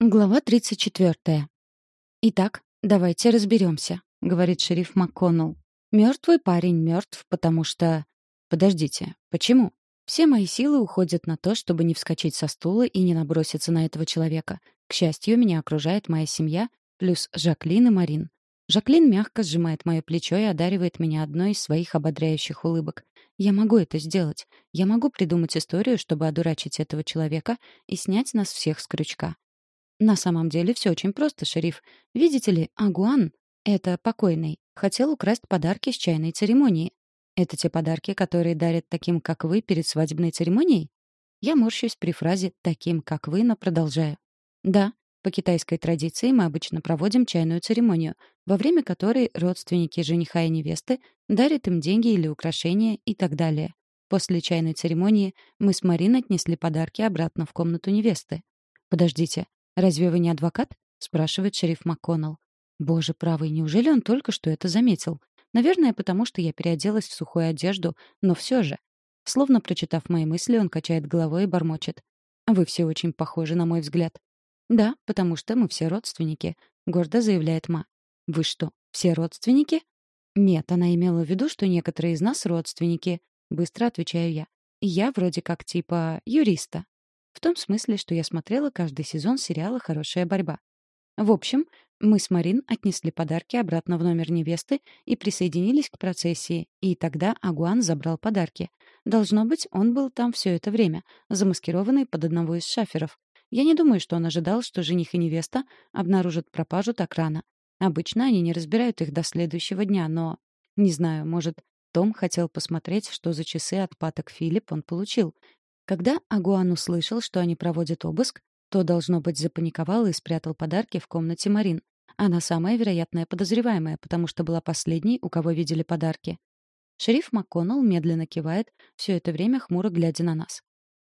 Глава 34. «Итак, давайте разберемся», — говорит шериф МакКоннелл. «Мертвый парень мертв, потому что...» «Подождите, почему?» Все мои силы уходят на то, чтобы не вскочить со стула и не наброситься на этого человека. К счастью, меня окружает моя семья, плюс Жаклин и Марин. Жаклин мягко сжимает мое плечо и одаривает меня одной из своих ободряющих улыбок. Я могу это сделать. Я могу придумать историю, чтобы одурачить этого человека и снять нас всех с крючка. На самом деле все очень просто, шериф. Видите ли, Агуан, это покойный, хотел украсть подарки с чайной церемонии. Это те подарки, которые дарят таким, как вы, перед свадебной церемонией? Я морщусь при фразе «таким, как вы», но продолжаю. Да, по китайской традиции мы обычно проводим чайную церемонию, во время которой родственники жениха и невесты дарят им деньги или украшения и так далее. После чайной церемонии мы с Марин отнесли подарки обратно в комнату невесты. Подождите, «Разве вы не адвокат?» — спрашивает шериф МакКоннелл. Боже правый, неужели он только что это заметил? Наверное, потому что я переоделась в сухую одежду, но все же. Словно прочитав мои мысли, он качает головой и бормочет. «Вы все очень похожи, на мой взгляд». «Да, потому что мы все родственники», — гордо заявляет Ма. «Вы что, все родственники?» «Нет, она имела в виду, что некоторые из нас родственники», — быстро отвечаю я. «Я вроде как типа юриста». В том смысле, что я смотрела каждый сезон сериала «Хорошая борьба». В общем, мы с Марин отнесли подарки обратно в номер невесты и присоединились к процессии, и тогда Агуан забрал подарки. Должно быть, он был там все это время, замаскированный под одного из шаферов. Я не думаю, что он ожидал, что жених и невеста обнаружат пропажу так рано. Обычно они не разбирают их до следующего дня, но... Не знаю, может, том хотел посмотреть, что за часы от паток Филипп он получил, когда Агуан услышал, что они проводят обыск, то, должно быть, запаниковал и спрятал подарки в комнате Марин. Она самая вероятная подозреваемая, потому что была последней, у кого видели подарки. Шериф МакКоннелл медленно кивает, все это время хмуро глядя на нас.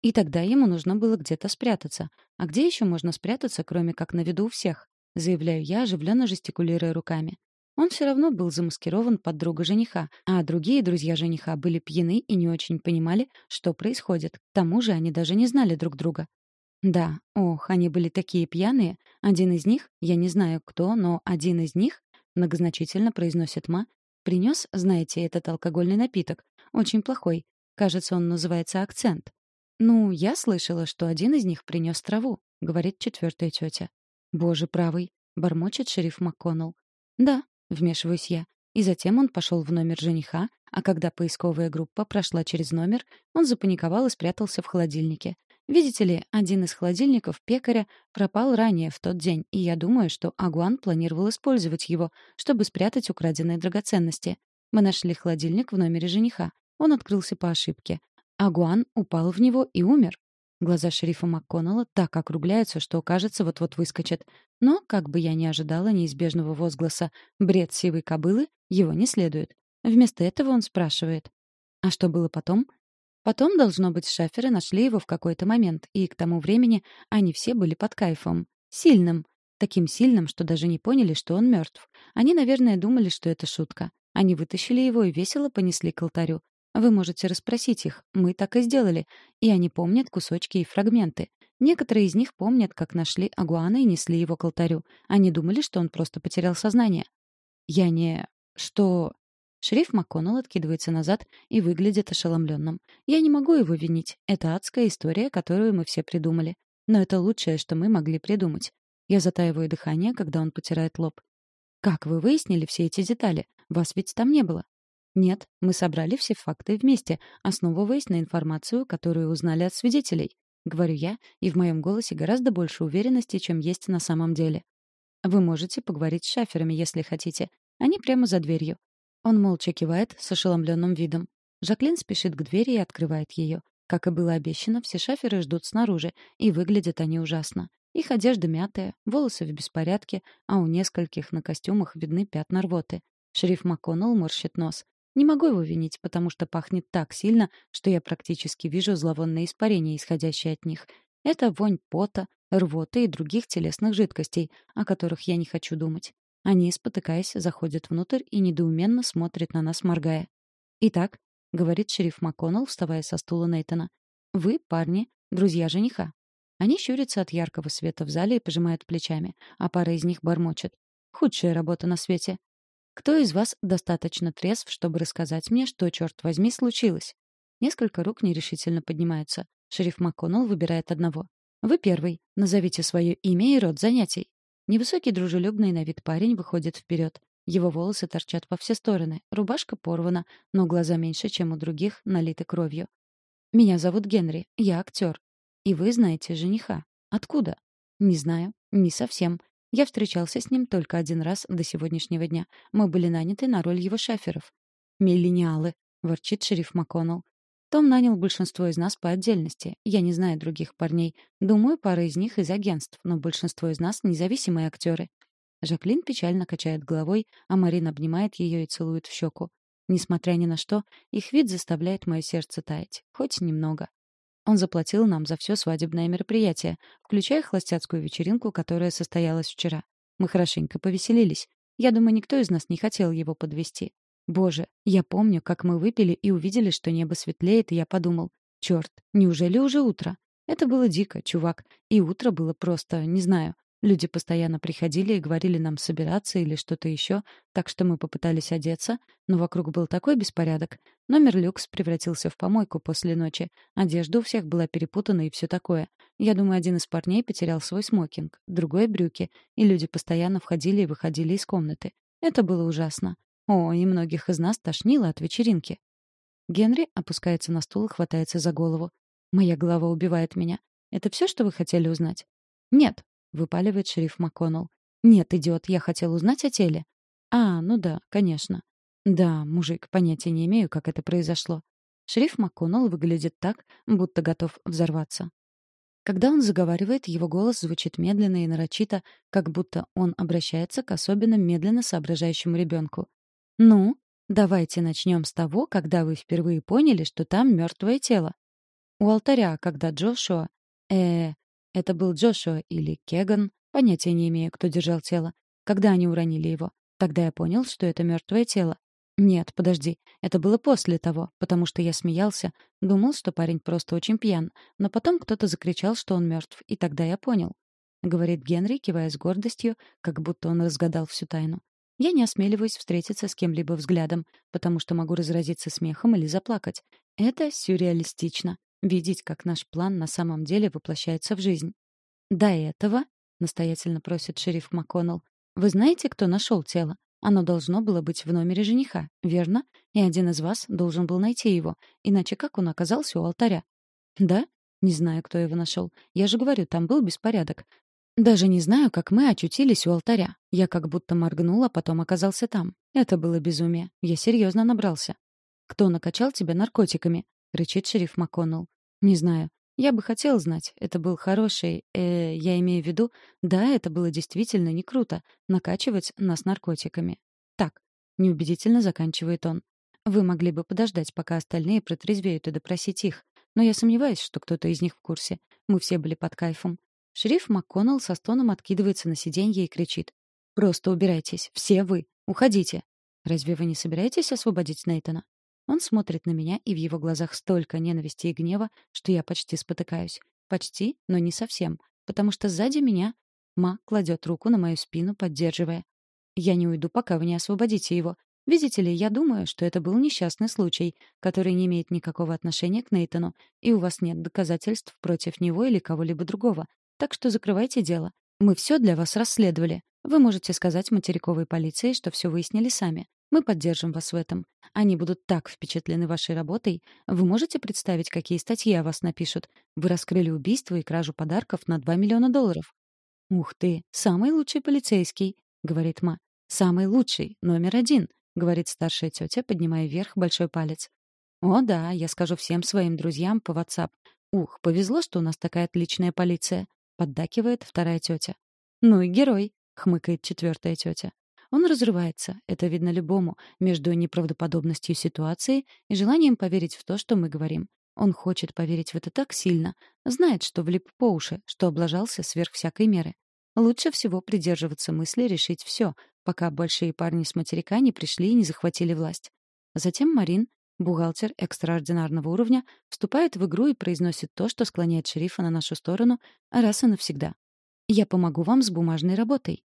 И тогда ему нужно было где-то спрятаться. А где еще можно спрятаться, кроме как на виду у всех? Заявляю я, оживленно жестикулируя руками. Он все равно был замаскирован под друга жениха, а другие друзья жениха были пьяны и не очень понимали, что происходит. К тому же они даже не знали друг друга. Да, ох, они были такие пьяные. Один из них, я не знаю кто, но один из них, многозначительно произносит Ма, принес, знаете, этот алкогольный напиток. Очень плохой. Кажется, он называется акцент. «Ну, я слышала, что один из них принес траву», — говорит четвертая тетя. «Боже правый», — бормочет шериф МакКоннелл. «Да, Вмешиваюсь я. И затем он пошел в номер жениха, а когда поисковая группа прошла через номер, он запаниковал и спрятался в холодильнике. Видите ли, один из холодильников пекаря пропал ранее в тот день, и я думаю, что Агуан планировал использовать его, чтобы спрятать украденные драгоценности. Мы нашли холодильник в номере жениха. Он открылся по ошибке. Агуан упал в него и умер. Глаза шерифа МакКоннелла так округляются, что, кажется, вот-вот выскочат. Но, как бы я ни ожидала неизбежного возгласа «бред сивой кобылы», его не следует. Вместо этого он спрашивает. А что было потом? Потом, должно быть, шаферы нашли его в какой-то момент, и к тому времени они все были под кайфом. Сильным. Таким сильным, что даже не поняли, что он мертв. Они, наверное, думали, что это шутка. Они вытащили его и весело понесли к алтарю. Вы можете расспросить их. Мы так и сделали. И они помнят кусочки и фрагменты. Некоторые из них помнят, как нашли Агуана и несли его к алтарю. Они думали, что он просто потерял сознание. Я не... Что... Шериф МакКоннелл откидывается назад и выглядит ошеломленным. Я не могу его винить. Это адская история, которую мы все придумали. Но это лучшее, что мы могли придумать. Я затаиваю дыхание, когда он потирает лоб. «Как вы выяснили все эти детали? Вас ведь там не было. Нет, мы собрали все факты вместе, основываясь на информацию, которую узнали от свидетелей. Говорю я, и в моем голосе гораздо больше уверенности, чем есть на самом деле. Вы можете поговорить с шаферами, если хотите. Они прямо за дверью. Он молча кивает с ошеломленным видом. Жаклин спешит к двери и открывает ее. Как и было обещано, все шаферы ждут снаружи, и выглядят они ужасно. Их одежда мятая, волосы в беспорядке, а у нескольких на костюмах видны пятна рвоты. Шериф МакКоннелл морщит нос. Не могу его винить, потому что пахнет так сильно, что я практически вижу зловонные испарения, исходящие от них. Это вонь пота, рвоты и других телесных жидкостей, о которых я не хочу думать. Они, спотыкаясь, заходят внутрь и недоуменно смотрят на нас, моргая. «Итак», — говорит шериф МакКоннелл, вставая со стула Нейтана, — «вы, парни, друзья жениха». Они щурятся от яркого света в зале и пожимают плечами, а пара из них бормочет. Худшая работа на свете. Кто из вас достаточно трезв, чтобы рассказать мне, что, черт возьми, случилось? Несколько рук нерешительно поднимаются. Шериф МакКоннелл выбирает одного. Вы первый. Назовите свое имя и род занятий. Невысокий дружелюбный на вид парень выходит вперед. Его волосы торчат во все стороны, рубашка порвана, но глаза меньше, чем у других, налиты кровью. «Меня зовут Генри, я актер. И вы знаете жениха. Откуда?» «Не знаю. Не совсем. Я встречался с ним только один раз до сегодняшнего дня. Мы были наняты на роль его шаферов». «Миллениалы», — ворчит шериф МакКоннелл. Том нанял большинство из нас по отдельности. Я не знаю других парней. Думаю, пара из них из агентств, но большинство из нас — независимые актеры. Жаклин печально качает головой, а Марин обнимает ее и целует в щеку. Несмотря ни на что, их вид заставляет мое сердце таять. Хоть немного. Он заплатил нам за все свадебное мероприятие, включая холостяцкую вечеринку, которая состоялась вчера. Мы хорошенько повеселились. Я думаю, никто из нас не хотел его подвести. Боже, я помню, как мы выпили и увидели, что небо светлеет, и я подумал, черт, неужели уже утро? Это было дико, чувак. И утро было просто, не знаю, Люди постоянно приходили и говорили нам собираться или что-то еще, так что мы попытались одеться, но вокруг был такой беспорядок. Номер люкс превратился в помойку после ночи. Одежда у всех была перепутана и все такое. Я думаю, один из парней потерял свой смокинг, другой — брюки, и люди постоянно входили и выходили из комнаты. Это было ужасно. О, и многих из нас тошнило от вечеринки. Генри опускается на стул и хватается за голову. Моя голова убивает меня. Это все, что вы хотели узнать? Нет, — выпаливает шериф МакКоннелл. «Нет, идиот, я хотел узнать о теле». «А, ну да, конечно». «Да, мужик, понятия не имею, как это произошло». Шериф МакКоннелл выглядит так, будто готов взорваться. Когда он заговаривает, его голос звучит медленно и нарочито, как будто он обращается к особенно медленно соображающему ребенку. «Ну, давайте начнем с того, когда вы впервые поняли, что там мертвое тело. У алтаря, когда Джошуа... э это был Джошуа или Кеган, понятия не имею, кто держал тело. Когда они уронили его? Тогда я понял, что это мертвое тело. Нет, подожди, это было после того, потому что я смеялся, думал, что парень просто очень пьян, но потом кто-то закричал, что он мертв, и тогда я понял. Говорит Генри, кивая с гордостью, как будто он разгадал всю тайну. Я не осмеливаюсь встретиться с кем-либо взглядом, потому что могу разразиться смехом или заплакать. Это сюрреалистично. Видеть, как наш план на самом деле воплощается в жизнь. До этого, настоятельно просит шериф МакКоннелл, вы знаете, кто нашел тело? Оно должно было быть в номере жениха, верно? И один из вас должен был найти его, иначе как он оказался у алтаря? Да? Не знаю, кто его нашел. Я же говорю, там был беспорядок. Даже не знаю, как мы очутились у алтаря. Я как будто моргнула, а потом оказался там. Это было безумие. Я серьезно набрался. Кто накачал тебя наркотиками? — рычит шериф МакКоннелл. «Не знаю. Я бы хотел знать. Это был хороший... Э, я имею в виду... Да, это было действительно не круто — накачивать нас наркотиками. Так, неубедительно заканчивает он. Вы могли бы подождать, пока остальные протрезвеют и допросить их. Но я сомневаюсь, что кто-то из них в курсе. Мы все были под кайфом. Шериф МакКоннелл со стоном откидывается на сиденье и кричит. «Просто убирайтесь. Все вы. Уходите. Разве вы не собираетесь освободить Нейтана? Он смотрит на меня, и в его глазах столько ненависти и гнева, что я почти спотыкаюсь. Почти, но не совсем, потому что сзади меня Ма кладет руку на мою спину, поддерживая. «Я не уйду, пока вы не освободите его. Видите ли, я думаю, что это был несчастный случай, который не имеет никакого отношения к Нейтану, и у вас нет доказательств против него или кого-либо другого. Так что закрывайте дело. Мы все для вас расследовали. Вы можете сказать материковой полиции, что все выяснили сами. Мы поддержим вас в этом. Они будут так впечатлены вашей работой. Вы можете представить, какие статьи о вас напишут? Вы раскрыли убийство и кражу подарков на 2 миллиона долларов. «Ух ты, самый лучший полицейский», — говорит Ма. «Самый лучший, номер один», — говорит старшая тетя, поднимая вверх большой палец. «О да, я скажу всем своим друзьям по WhatsApp. Ух, повезло, что у нас такая отличная полиция», — поддакивает вторая тетя. «Ну и герой», — хмыкает четвертая тетя. Он разрывается, это видно любому, между неправдоподобностью ситуации и желанием поверить в то, что мы говорим. Он хочет поверить в это так сильно, знает, что влип по уши, что облажался сверх всякой меры. Лучше всего придерживаться мысли решить все, пока большие парни с материка не пришли и не захватили власть. Затем Марин Бухгалтер экстраординарного уровня вступает в игру и произносит то, что склоняет шерифа на нашу сторону раз и навсегда. «Я помогу вам с бумажной работой».